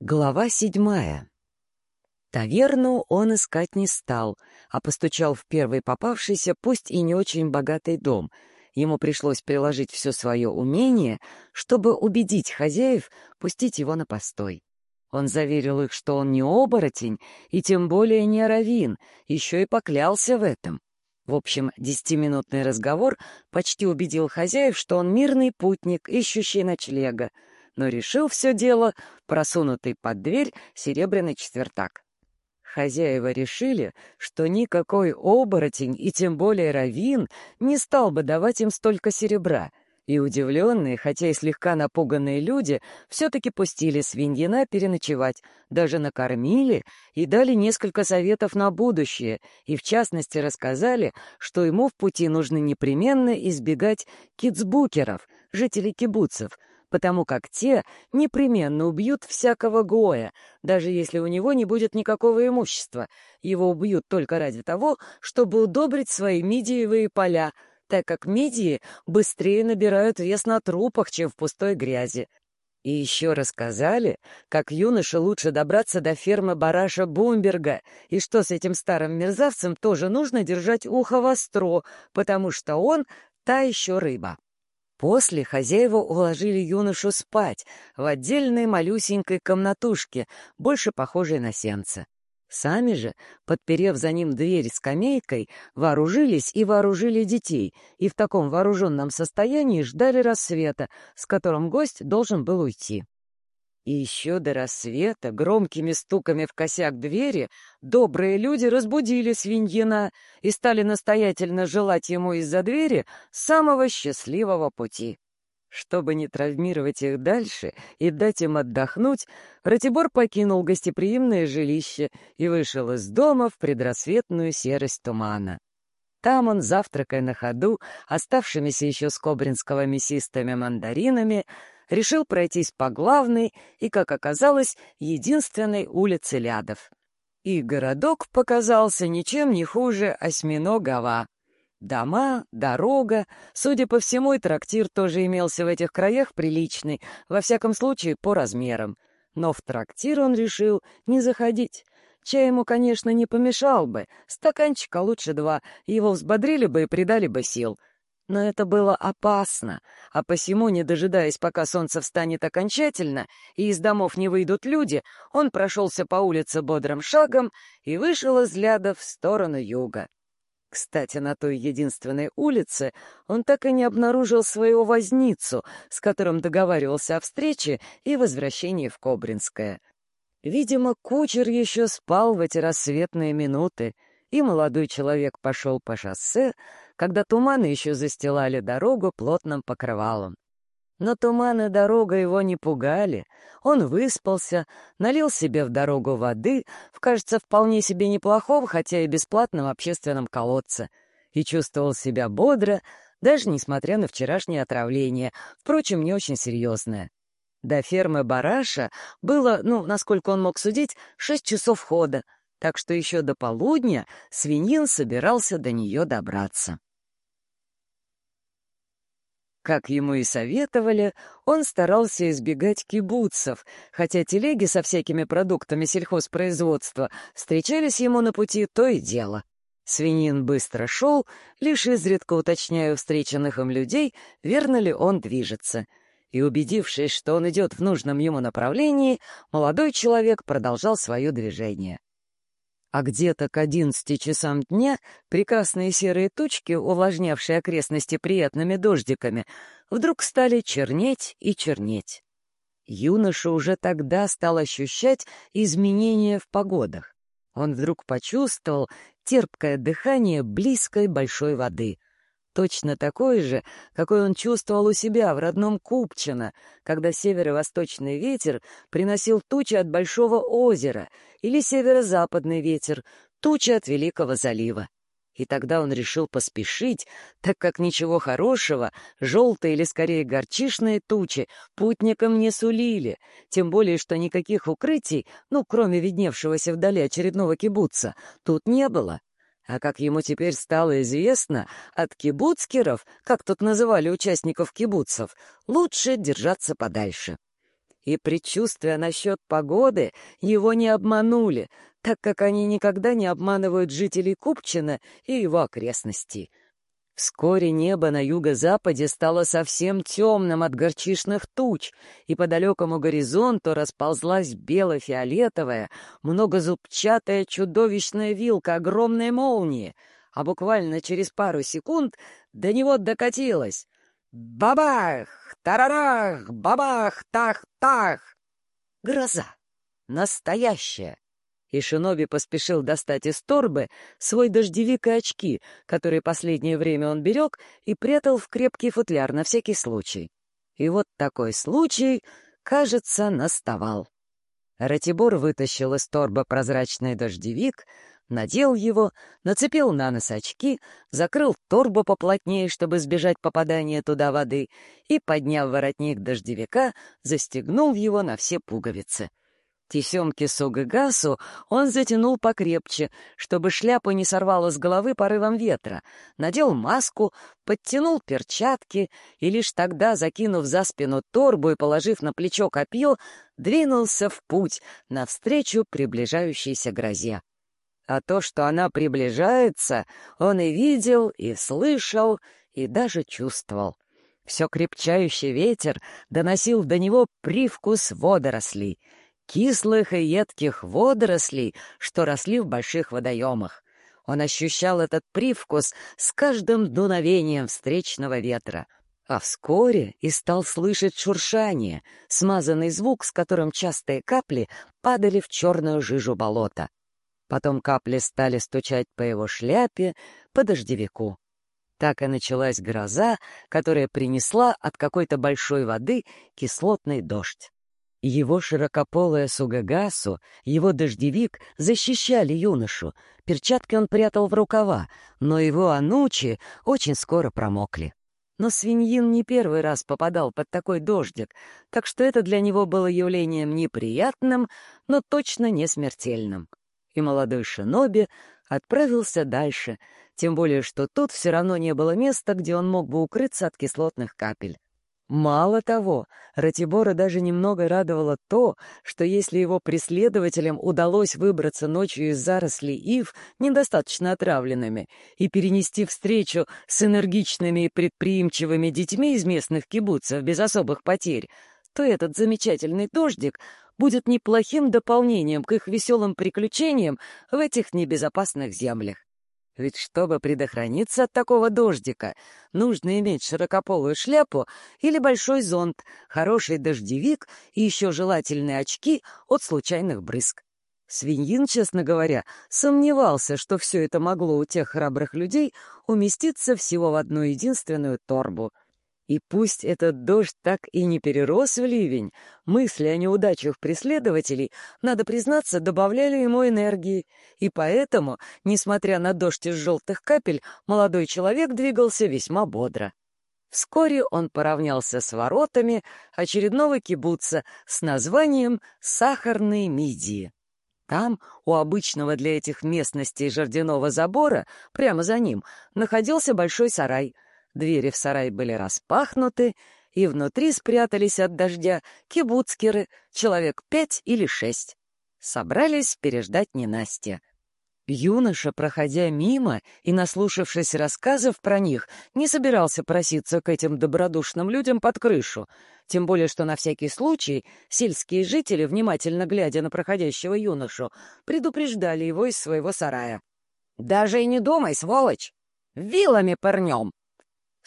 Глава седьмая. Таверну он искать не стал, а постучал в первый попавшийся, пусть и не очень богатый дом. Ему пришлось приложить все свое умение, чтобы убедить хозяев пустить его на постой. Он заверил их, что он не оборотень и тем более не равин, еще и поклялся в этом. В общем, десятиминутный разговор почти убедил хозяев, что он мирный путник, ищущий ночлега, но решил все дело просунутый под дверь серебряный четвертак. Хозяева решили, что никакой оборотень и тем более равин не стал бы давать им столько серебра, и удивленные, хотя и слегка напуганные люди, все-таки пустили свиньина переночевать, даже накормили и дали несколько советов на будущее, и в частности рассказали, что ему в пути нужно непременно избегать кицбукеров, жителей кибуцев, потому как те непременно убьют всякого Гоя, даже если у него не будет никакого имущества. Его убьют только ради того, чтобы удобрить свои мидиевые поля, так как мидии быстрее набирают вес на трупах, чем в пустой грязи. И еще рассказали, как юноше лучше добраться до фермы бараша Бумберга, и что с этим старым мерзавцем тоже нужно держать ухо востро, потому что он — та еще рыба. После хозяева уложили юношу спать в отдельной малюсенькой комнатушке, больше похожей на сенце. Сами же, подперев за ним дверь скамейкой, вооружились и вооружили детей, и в таком вооруженном состоянии ждали рассвета, с которым гость должен был уйти. И еще до рассвета громкими стуками в косяк двери добрые люди разбудили свиньина и стали настоятельно желать ему из-за двери самого счастливого пути. Чтобы не травмировать их дальше и дать им отдохнуть, Ратибор покинул гостеприимное жилище и вышел из дома в предрассветную серость тумана. Там он, завтракая на ходу, оставшимися еще с Кобринского мясистыми мандаринами, решил пройтись по главной и, как оказалось, единственной улице Лядов. И городок показался ничем не хуже осьминогова. Дома, дорога, судя по всему, и трактир тоже имелся в этих краях приличный, во всяком случае, по размерам. Но в трактир он решил не заходить. Чай ему, конечно, не помешал бы, стаканчика лучше два, его взбодрили бы и придали бы сил — но это было опасно, а посему, не дожидаясь, пока солнце встанет окончательно и из домов не выйдут люди, он прошелся по улице бодрым шагом и вышел из ляда в сторону юга. Кстати, на той единственной улице он так и не обнаружил своего возницу, с которым договаривался о встрече и возвращении в Кобринское. Видимо, кучер еще спал в эти рассветные минуты, и молодой человек пошел по шоссе, когда туманы еще застилали дорогу плотным покрывалом. Но туман и дорога его не пугали. Он выспался, налил себе в дорогу воды, в, кажется, вполне себе неплохого, хотя и бесплатном общественном колодце, и чувствовал себя бодро, даже несмотря на вчерашнее отравление, впрочем, не очень серьезное. До фермы Бараша было, ну, насколько он мог судить, шесть часов хода, так что еще до полудня свиньин собирался до нее добраться. Как ему и советовали, он старался избегать кибуцев, хотя телеги со всякими продуктами сельхозпроизводства встречались ему на пути то и дело. Свинин быстро шел, лишь изредка уточняя у встреченных им людей, верно ли он движется. И, убедившись, что он идет в нужном ему направлении, молодой человек продолжал свое движение а где-то к одиннадцати часам дня прекрасные серые тучки, увлажнявшие окрестности приятными дождиками, вдруг стали чернеть и чернеть. Юноша уже тогда стал ощущать изменения в погодах. Он вдруг почувствовал терпкое дыхание близкой большой воды — точно такой же, какой он чувствовал у себя в родном Купчино, когда северо-восточный ветер приносил тучи от Большого озера или северо-западный ветер, тучи от Великого залива. И тогда он решил поспешить, так как ничего хорошего, желтые или скорее горчишные тучи, путникам не сулили, тем более что никаких укрытий, ну, кроме видневшегося вдали очередного кибуца, тут не было. А как ему теперь стало известно, от кибуцкеров, как тут называли участников кибуцев, лучше держаться подальше. И предчувствия насчет погоды его не обманули, так как они никогда не обманывают жителей Купчина и его окрестностей. Вскоре небо на юго-западе стало совсем темным от горчишных туч, и по далекому горизонту расползлась бело-фиолетовая, многозубчатая чудовищная вилка огромной молнии, а буквально через пару секунд до него докатилась. Бабах! Тарарах! Бабах! Тах-тах! Гроза! Настоящая! И Шиноби поспешил достать из торбы свой дождевик и очки, которые последнее время он берег и прятал в крепкий футляр на всякий случай. И вот такой случай, кажется, наставал. Ратибор вытащил из торбы прозрачный дождевик, надел его, нацепил на нос очки, закрыл торбу поплотнее, чтобы избежать попадания туда воды, и, подняв воротник дождевика, застегнул его на все пуговицы. Тесемки Сугагасу он затянул покрепче, чтобы шляпа не сорвала с головы порывом ветра, надел маску, подтянул перчатки и лишь тогда, закинув за спину торбу и положив на плечо копье, двинулся в путь навстречу приближающейся грозе. А то, что она приближается, он и видел, и слышал, и даже чувствовал. Все крепчающий ветер доносил до него привкус водорослей — кислых и едких водорослей, что росли в больших водоемах. Он ощущал этот привкус с каждым дуновением встречного ветра. А вскоре и стал слышать шуршание, смазанный звук, с которым частые капли падали в черную жижу болота. Потом капли стали стучать по его шляпе, по дождевику. Так и началась гроза, которая принесла от какой-то большой воды кислотный дождь. Его широкополая сугагасу, его дождевик защищали юношу. Перчатки он прятал в рукава, но его анучи очень скоро промокли. Но свиньин не первый раз попадал под такой дождик, так что это для него было явлением неприятным, но точно не смертельным. И молодой шиноби отправился дальше, тем более что тут все равно не было места, где он мог бы укрыться от кислотных капель. Мало того, Ратибора даже немного радовало то, что если его преследователям удалось выбраться ночью из зарослей ив, недостаточно отравленными, и перенести встречу с энергичными и предприимчивыми детьми из местных кибуцев без особых потерь, то этот замечательный дождик будет неплохим дополнением к их веселым приключениям в этих небезопасных землях. Ведь чтобы предохраниться от такого дождика, нужно иметь широкополую шляпу или большой зонт, хороший дождевик и еще желательные очки от случайных брызг. Свиньин, честно говоря, сомневался, что все это могло у тех храбрых людей уместиться всего в одну единственную торбу — и пусть этот дождь так и не перерос в ливень, мысли о неудачах преследователей, надо признаться, добавляли ему энергии. И поэтому, несмотря на дождь из желтых капель, молодой человек двигался весьма бодро. Вскоре он поравнялся с воротами очередного кибуца с названием «Сахарные мидии». Там, у обычного для этих местностей жердяного забора, прямо за ним, находился большой сарай — Двери в сарай были распахнуты, и внутри спрятались от дождя кибуцкеры, человек пять или шесть. Собрались переждать ненастья. Юноша, проходя мимо и наслушавшись рассказов про них, не собирался проситься к этим добродушным людям под крышу, тем более что на всякий случай сельские жители, внимательно глядя на проходящего юношу, предупреждали его из своего сарая. «Даже и не думай, сволочь! Вилами пырнем!»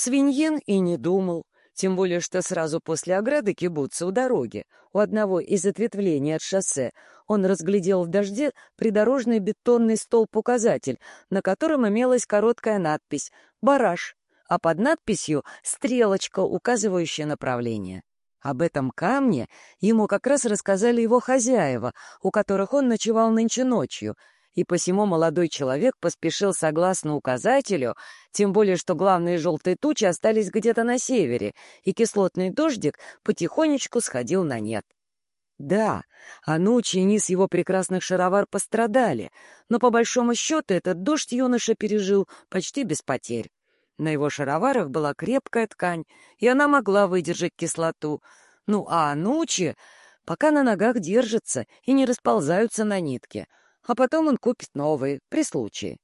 Свиньин и не думал, тем более что сразу после ограды кибуца у дороги, у одного из ответвлений от шоссе, он разглядел в дожде придорожный бетонный столб-указатель, на котором имелась короткая надпись «Бараш», а под надписью стрелочка, указывающая направление. Об этом камне ему как раз рассказали его хозяева, у которых он ночевал нынче ночью — и посему молодой человек поспешил согласно указателю, тем более что главные желтые тучи остались где-то на севере, и кислотный дождик потихонечку сходил на нет. Да, Анучи и низ его прекрасных шаровар пострадали, но по большому счету этот дождь юноша пережил почти без потерь. На его шароварах была крепкая ткань, и она могла выдержать кислоту. Ну, а Анучи пока на ногах держатся и не расползаются на нитке, а потом он купит новые, при случае.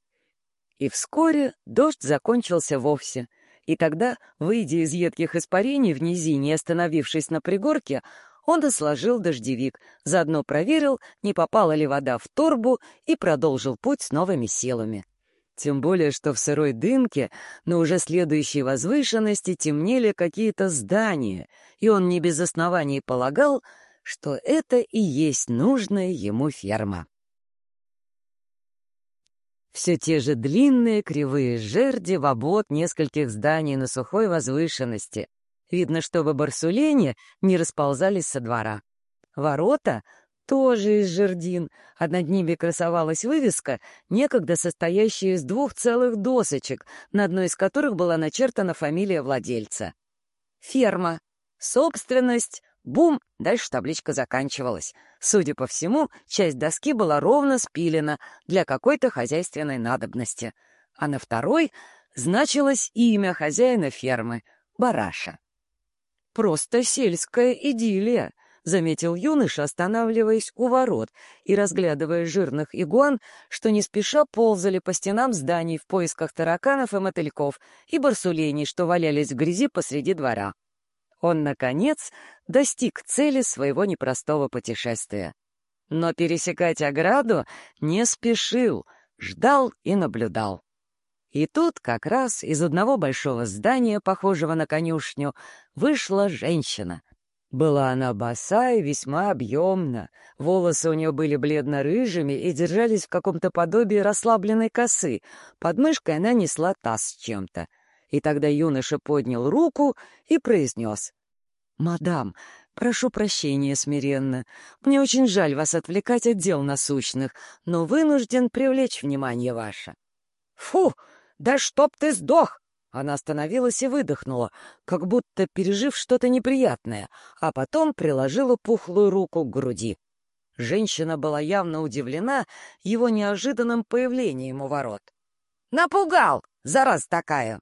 И вскоре дождь закончился вовсе, и тогда, выйдя из едких испарений в низине остановившись на пригорке, он сложил дождевик, заодно проверил, не попала ли вода в торбу, и продолжил путь с новыми силами. Тем более, что в сырой дымке на уже следующей возвышенности темнели какие-то здания, и он не без оснований полагал, что это и есть нужная ему ферма. Все те же длинные кривые жерди в обод нескольких зданий на сухой возвышенности. Видно, чтобы барсулени не расползались со двора. Ворота тоже из жердин, а над ними красовалась вывеска, некогда состоящая из двух целых досочек, на одной из которых была начертана фамилия владельца. Ферма. Собственность. Бум! Дальше табличка заканчивалась. Судя по всему, часть доски была ровно спилена для какой-то хозяйственной надобности. А на второй значилось имя хозяина фермы — Бараша. Просто сельская идиллия —— заметил юноша, останавливаясь у ворот и разглядывая жирных игуан, что не спеша ползали по стенам зданий в поисках тараканов и мотыльков и барсулений, что валялись в грязи посреди двора. Он, наконец, достиг цели своего непростого путешествия. Но пересекать ограду не спешил, ждал и наблюдал. И тут как раз из одного большого здания, похожего на конюшню, вышла женщина — была она боса и весьма объемна, волосы у нее были бледно-рыжими и держались в каком-то подобии расслабленной косы, под мышкой она несла таз с чем-то. И тогда юноша поднял руку и произнес. «Мадам, прошу прощения смиренно. Мне очень жаль вас отвлекать от дел насущных, но вынужден привлечь внимание ваше». «Фу! Да чтоб ты сдох!» Она остановилась и выдохнула, как будто пережив что-то неприятное, а потом приложила пухлую руку к груди. Женщина была явно удивлена его неожиданным появлением у ворот. «Напугал! Зараз такая!»